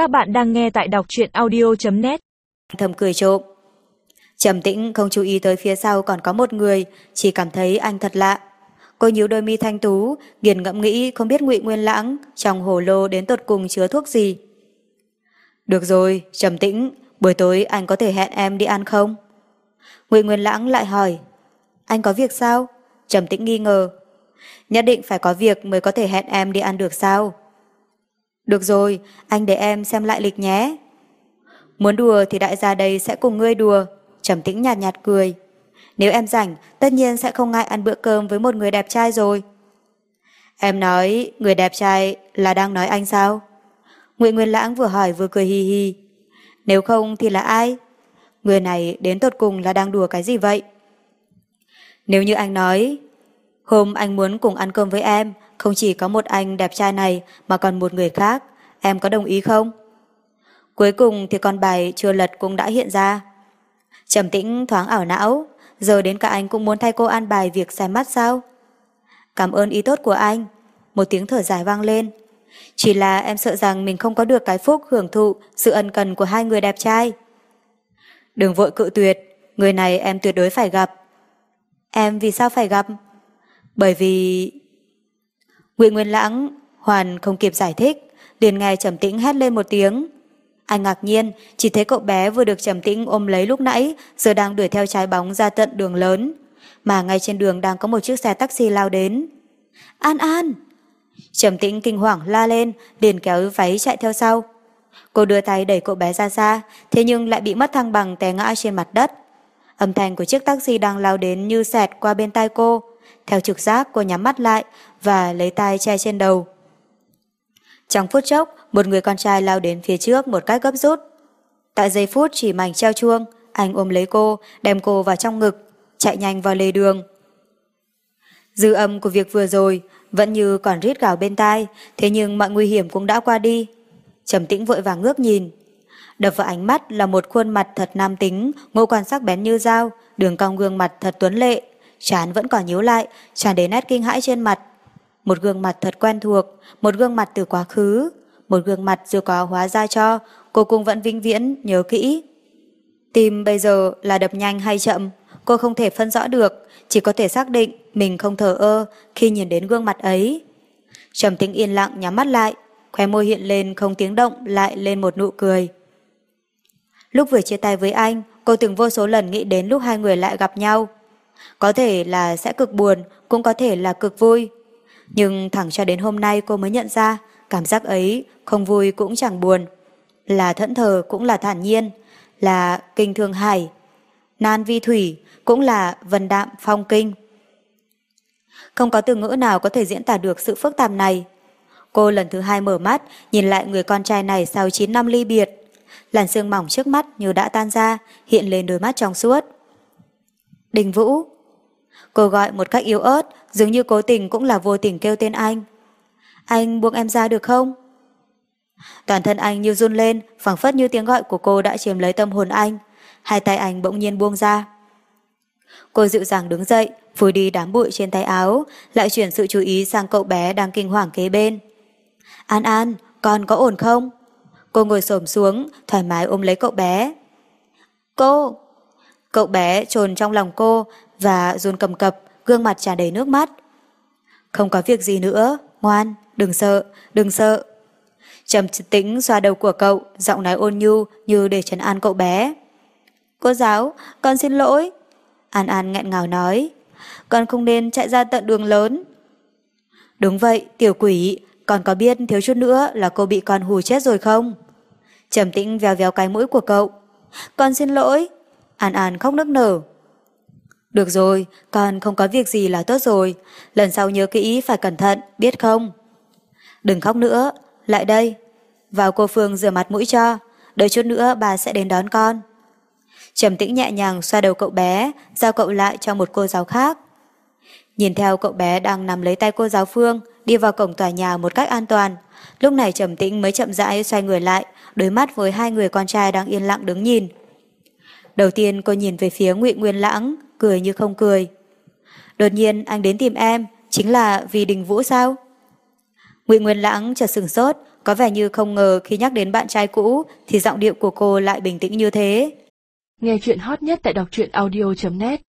Các bạn đang nghe tại đọc truyện audio.net Thầm cười trộm. Trầm tĩnh không chú ý tới phía sau còn có một người, chỉ cảm thấy anh thật lạ. Cô nhíu đôi mi thanh tú, nghiền ngẫm nghĩ không biết ngụy Nguyên Lãng trong hồ lô đến tột cùng chứa thuốc gì. Được rồi, trầm tĩnh, buổi tối anh có thể hẹn em đi ăn không? ngụy Nguyên Lãng lại hỏi. Anh có việc sao? Trầm tĩnh nghi ngờ. Nhất định phải có việc mới có thể hẹn em đi ăn được sao? Được rồi, anh để em xem lại lịch nhé. Muốn đùa thì đại gia đây sẽ cùng ngươi đùa. Trầm tĩnh nhạt nhạt cười. Nếu em rảnh, tất nhiên sẽ không ngại ăn bữa cơm với một người đẹp trai rồi. Em nói người đẹp trai là đang nói anh sao? Nguyễn Nguyên Lãng vừa hỏi vừa cười hi hi. Nếu không thì là ai? Người này đến tột cùng là đang đùa cái gì vậy? Nếu như anh nói, hôm anh muốn cùng ăn cơm với em, không chỉ có một anh đẹp trai này mà còn một người khác, em có đồng ý không? Cuối cùng thì con bài chưa lật cũng đã hiện ra. Trầm tĩnh thoáng ảo não, giờ đến cả anh cũng muốn thay cô an bài việc xem mắt sao? Cảm ơn ý tốt của anh. Một tiếng thở dài vang lên. Chỉ là em sợ rằng mình không có được cái phúc hưởng thụ sự ân cần của hai người đẹp trai. Đừng vội cự tuyệt, người này em tuyệt đối phải gặp. Em vì sao phải gặp? Bởi vì... Ngụy Nguyên Lãng hoàn không kịp giải thích, liền nghe Trầm Tĩnh hét lên một tiếng. Anh ngạc nhiên, chỉ thấy cậu bé vừa được Trầm Tĩnh ôm lấy lúc nãy, giờ đang đuổi theo trái bóng ra tận đường lớn, mà ngay trên đường đang có một chiếc xe taxi lao đến. An An! Trầm Tĩnh kinh hoàng la lên, liền kéo váy chạy theo sau. Cô đưa tay đẩy cậu bé ra xa, thế nhưng lại bị mất thăng bằng té ngã trên mặt đất. Âm thanh của chiếc taxi đang lao đến như xẹt qua bên tai cô. Theo trực giác cô nhắm mắt lại và lấy tay che trên đầu. Trong phút chốc, một người con trai lao đến phía trước một cách gấp rút. Tại giây phút chỉ mảnh treo chuông, anh ôm lấy cô, đem cô vào trong ngực, chạy nhanh vào lề đường. Dư âm của việc vừa rồi vẫn như còn rít gào bên tai, thế nhưng mọi nguy hiểm cũng đã qua đi. Trầm tĩnh vội vàng ngước nhìn. Đập vào ánh mắt là một khuôn mặt thật nam tính, ngũ quan sắc bén như dao, đường cong gương mặt thật tuấn lệ, chán vẫn còn nhíu lại, tràn đầy nét kinh hãi trên mặt. Một gương mặt thật quen thuộc, một gương mặt từ quá khứ, một gương mặt dù có hóa ra cho, cô cũng vẫn vinh viễn, nhớ kỹ. Tim bây giờ là đập nhanh hay chậm, cô không thể phân rõ được, chỉ có thể xác định mình không thở ơ khi nhìn đến gương mặt ấy. Trầm tính yên lặng nhắm mắt lại, khóe môi hiện lên không tiếng động lại lên một nụ cười. Lúc vừa chia tay với anh, cô từng vô số lần nghĩ đến lúc hai người lại gặp nhau. Có thể là sẽ cực buồn, cũng có thể là cực vui. Nhưng thẳng cho đến hôm nay cô mới nhận ra, cảm giác ấy không vui cũng chẳng buồn. Là thẫn thờ cũng là thản nhiên, là kinh thương hải, nan vi thủy cũng là vần đạm phong kinh. Không có từ ngữ nào có thể diễn tả được sự phức tạp này. Cô lần thứ hai mở mắt, nhìn lại người con trai này sau 9 năm ly biệt. Làn sương mỏng trước mắt như đã tan ra, hiện lên đôi mắt trong suốt. Đình Vũ. Cô gọi một cách yếu ớt, dường như cố tình cũng là vô tình kêu tên anh. Anh buông em ra được không? Toàn thân anh như run lên, phẳng phất như tiếng gọi của cô đã chiếm lấy tâm hồn anh. Hai tay anh bỗng nhiên buông ra. Cô dịu dàng đứng dậy, phủi đi đám bụi trên tay áo, lại chuyển sự chú ý sang cậu bé đang kinh hoàng kế bên. An An, con có ổn không? Cô ngồi xổm xuống, thoải mái ôm lấy cậu bé. Cô! Cậu bé trồn trong lòng cô và run cầm cập, gương mặt tràn đầy nước mắt. Không có việc gì nữa, ngoan, đừng sợ, đừng sợ. Trầm tĩnh xoa đầu của cậu, giọng nói ôn nhu như để trấn an cậu bé. Cô giáo, con xin lỗi. An An nghẹn ngào nói, con không nên chạy ra tận đường lớn. Đúng vậy, tiểu quỷ, còn có biết thiếu chút nữa là cô bị con hù chết rồi không? Trầm tĩnh véo véo cái mũi của cậu. Con xin lỗi. An An khóc nức nở. Được rồi, con không có việc gì là tốt rồi. Lần sau nhớ kỹ phải cẩn thận, biết không? Đừng khóc nữa, lại đây. Vào cô Phương rửa mặt mũi cho. Đợi chút nữa bà sẽ đến đón con. Trầm tĩnh nhẹ nhàng xoa đầu cậu bé, giao cậu lại cho một cô giáo khác. Nhìn theo cậu bé đang nắm lấy tay cô giáo Phương, đi vào cổng tòa nhà một cách an toàn. Lúc này Trầm Tĩnh mới chậm rãi xoay người lại, đối mắt với hai người con trai đang yên lặng đứng nhìn. Đầu tiên cô nhìn về phía Ngụy Nguyên Lãng, cười như không cười. Đột nhiên anh đến tìm em, chính là vì Đình Vũ sao? Ngụy Nguyên Lãng chợt sừng sốt, có vẻ như không ngờ khi nhắc đến bạn trai cũ thì giọng điệu của cô lại bình tĩnh như thế. Nghe chuyện hot nhất tại đọc truyện audio.net